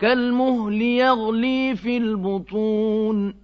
كالمهل يغلي في البطون.